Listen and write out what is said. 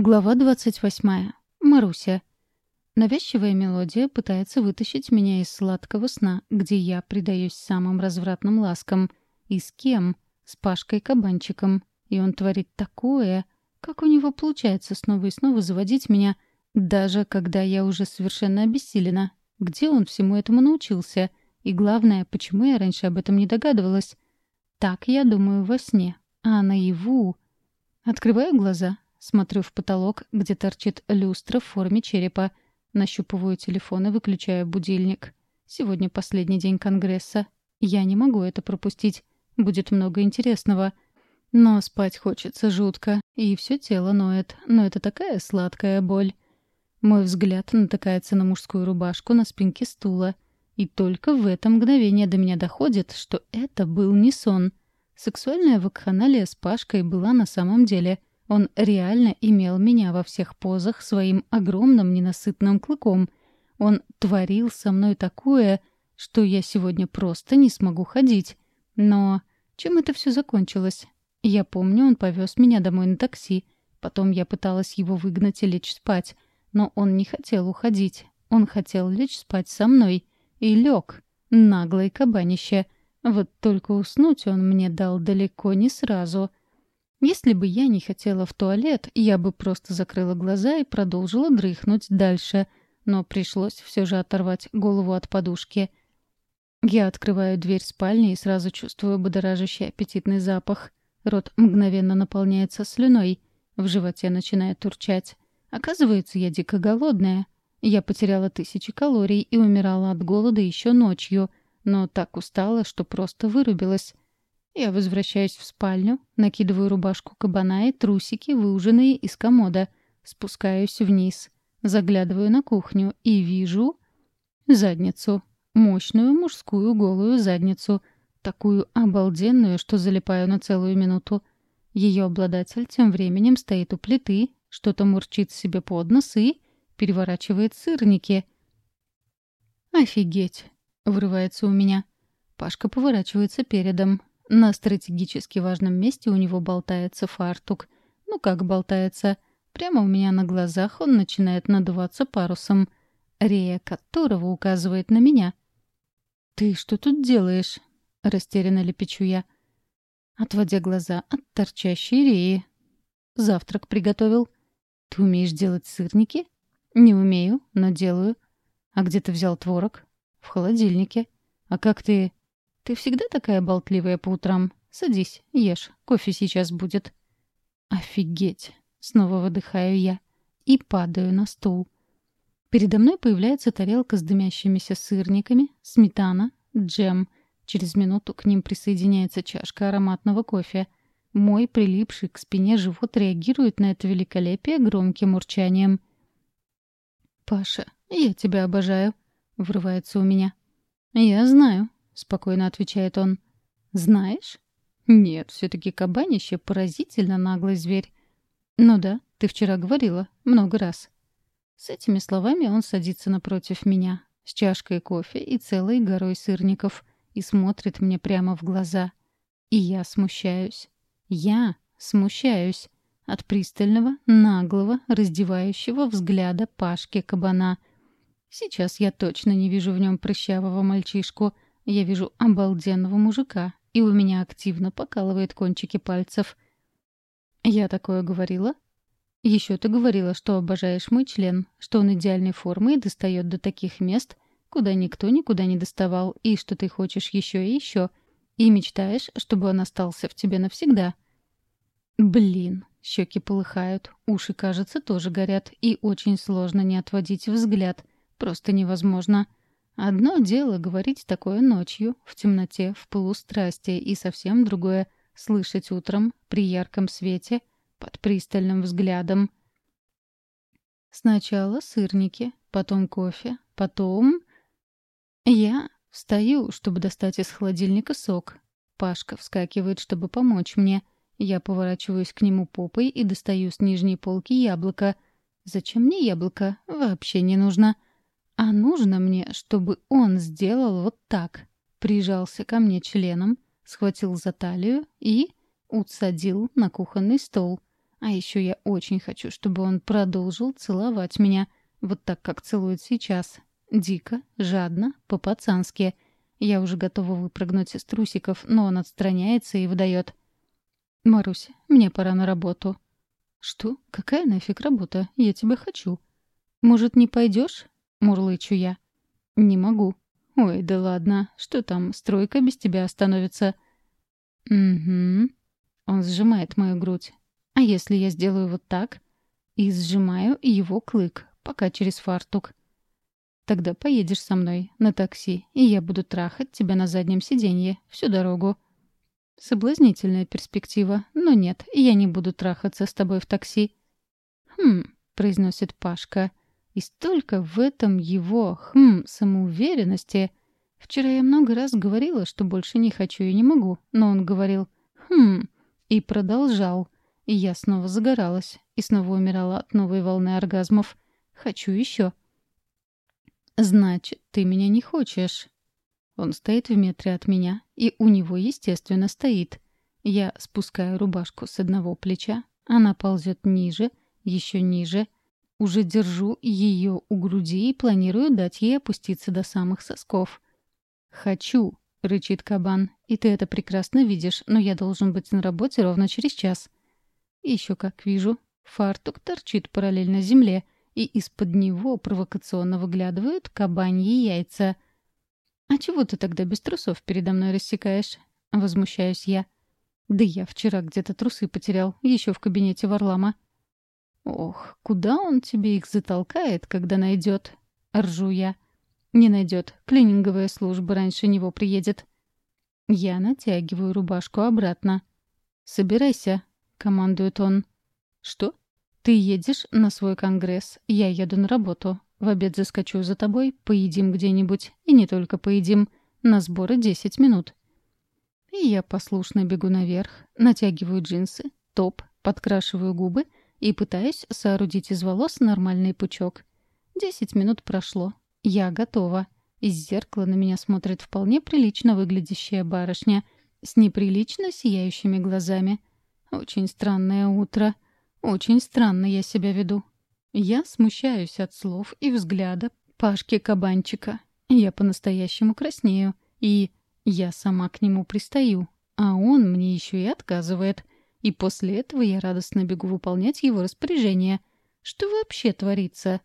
Глава 28. Маруся. Навязчивая мелодия пытается вытащить меня из сладкого сна, где я предаюсь самым развратным ласкам. И с кем? С Пашкой-кабанчиком. И он творит такое, как у него получается снова и снова заводить меня, даже когда я уже совершенно обессилена. Где он всему этому научился? И главное, почему я раньше об этом не догадывалась? Так я думаю во сне. А наяву... Открываю глаза, Смотрю в потолок, где торчит люстра в форме черепа. Нащупываю телефон и выключаю будильник. Сегодня последний день Конгресса. Я не могу это пропустить. Будет много интересного. Но спать хочется жутко, и все тело ноет. Но это такая сладкая боль. Мой взгляд натыкается на мужскую рубашку на спинке стула. И только в это мгновение до меня доходит, что это был не сон. Сексуальная вакханалия с Пашкой была на самом деле — он реально имел меня во всех позах своим огромным ненасытным клыком. Он творил со мной такое, что я сегодня просто не смогу ходить. Но чем это все закончилось? Я помню, он повез меня домой на такси. Потом я пыталась его выгнать и лечь спать. Но он не хотел уходить. Он хотел лечь спать со мной. И лег. Наглое кабанище. Вот только уснуть он мне дал далеко не сразу — если бы я не хотела в туалет, я бы просто закрыла глаза и продолжила дрыхнуть дальше, но пришлось все же оторвать голову от подушки. Я открываю дверь спальни и сразу чувствую будоражащий аппетитный запах. Рот мгновенно наполняется слюной, в животе начинает урчать. Оказывается, я дико голодная. Я потеряла тысячи калорий и умирала от голода еще ночью, но так устала, что просто вырубилась. Я возвращаюсь в спальню, накидываю рубашку кабана и трусики, выуженные из комода. Спускаюсь вниз. Заглядываю на кухню и вижу... задницу. Мощную мужскую голую задницу. Такую обалденную, что залипаю на целую минуту. Ее обладатель тем временем стоит у плиты, что-то мурчит себе под нос и переворачивает сырники. «Офигеть!» — вырывается у меня. Пашка поворачивается передом, на стратегически важном месте у него болтается фартук. Ну как болтается? Прямо у меня на глазах он начинает надуваться парусом, рея которого указывает на меня. «Ты что тут делаешь?» — растерянно лепечу я. Отводя глаза от торчащей реи. «Завтрак приготовил. Ты умеешь делать сырники?» «Не умею, но делаю. А где ты взял творог?» «В холодильнике. А как ты...» «Ты Ты всегда такая болтливая по утрам. Садись, ешь, кофе сейчас будет». «Офигеть!» — снова выдыхаю я и падаю на стул. Передо мной появляется тарелка с дымящимися сырниками, сметана, джем. Через минуту к ним присоединяется чашка ароматного кофе. Мой прилипший к спине живот реагирует на это великолепие громким урчанием. «Паша, я тебя обожаю», — врывается у меня. «Я знаю», Спокойно отвечает он. «Знаешь?» «Нет, все-таки кабанище поразительно наглый зверь». «Ну да, ты вчера говорила. Много раз». С этими словами он садится напротив меня, с чашкой кофе и целой горой сырников, и смотрит мне прямо в глаза. И я смущаюсь. Я смущаюсь от пристального, наглого, раздевающего взгляда Пашки Кабана. Сейчас я точно не вижу в нем прыщавого мальчишку — я вижу обалденного мужика, и у меня активно покалывает кончики пальцев. Я такое говорила? Еще ты говорила, что обожаешь мой член, что он идеальной формы и достает до таких мест, куда никто никуда не доставал, и что ты хочешь еще и еще, и мечтаешь, чтобы он остался в тебе навсегда. Блин, щеки полыхают, уши, кажется, тоже горят, и очень сложно не отводить взгляд. Просто невозможно. — Одно дело говорить такое ночью, в темноте, в пылу и совсем другое — слышать утром, при ярком свете, под пристальным взглядом. Сначала сырники, потом кофе, потом... Я встаю, чтобы достать из холодильника сок. Пашка вскакивает, чтобы помочь мне. Я поворачиваюсь к нему попой и достаю с нижней полки яблоко. Зачем мне яблоко? Вообще не нужно. — а нужно мне, чтобы он сделал вот так. Прижался ко мне членом, схватил за талию и усадил на кухонный стол. А еще я очень хочу, чтобы он продолжил целовать меня, вот так, как целует сейчас. Дико, жадно, по-пацански. Я уже готова выпрыгнуть из трусиков, но он отстраняется и выдает. «Марусь, мне пора на работу». «Что? Какая нафиг работа? Я тебя хочу». «Может, не пойдешь?» — мурлычу я. «Не могу». «Ой, да ладно. Что там, стройка без тебя остановится?» «Угу». Он сжимает мою грудь. «А если я сделаю вот так?» И сжимаю его клык, пока через фартук. «Тогда поедешь со мной на такси, и я буду трахать тебя на заднем сиденье всю дорогу». Соблазнительная перспектива, но нет, я не буду трахаться с тобой в такси. «Хм», — произносит Пашка, — и столько в этом его, хм, самоуверенности. Вчера я много раз говорила, что больше не хочу и не могу, но он говорил «хм» и продолжал. И я снова загоралась, и снова умирала от новой волны оргазмов. Хочу еще. «Значит, ты меня не хочешь?» Он стоит в метре от меня, и у него, естественно, стоит. Я спускаю рубашку с одного плеча, она ползет ниже, еще ниже. Уже держу ее у груди и планирую дать ей опуститься до самых сосков. «Хочу», — рычит кабан, — «и ты это прекрасно видишь, но я должен быть на работе ровно через час». Еще как вижу, фартук торчит параллельно земле, и из-под него провокационно выглядывают кабаньи яйца. «А чего ты тогда без трусов передо мной рассекаешь?» — возмущаюсь я. «Да я вчера где-то трусы потерял, еще в кабинете Варлама». «Ох, куда он тебе их затолкает, когда найдет?» — ржу я. Не найдет. Клининговая служба раньше него приедет. Я натягиваю рубашку обратно. «Собирайся», — командует он. «Что? Ты едешь на свой конгресс, я еду на работу. В обед заскочу за тобой, поедим где-нибудь. и пытаюсь соорудить из волос нормальный пучок. Десять минут прошло. Я готова. Из зеркала на меня смотрит вполне прилично выглядящая барышня с неприлично сияющими глазами. Очень странное утро. Очень странно я себя веду. Я смущаюсь от слов и взгляда Пашки Кабанчика. Я по-настоящему краснею. И я сама к нему пристаю. А он мне еще и отказывает — и после этого я радостно бегу выполнять его распоряжение. Что вообще творится?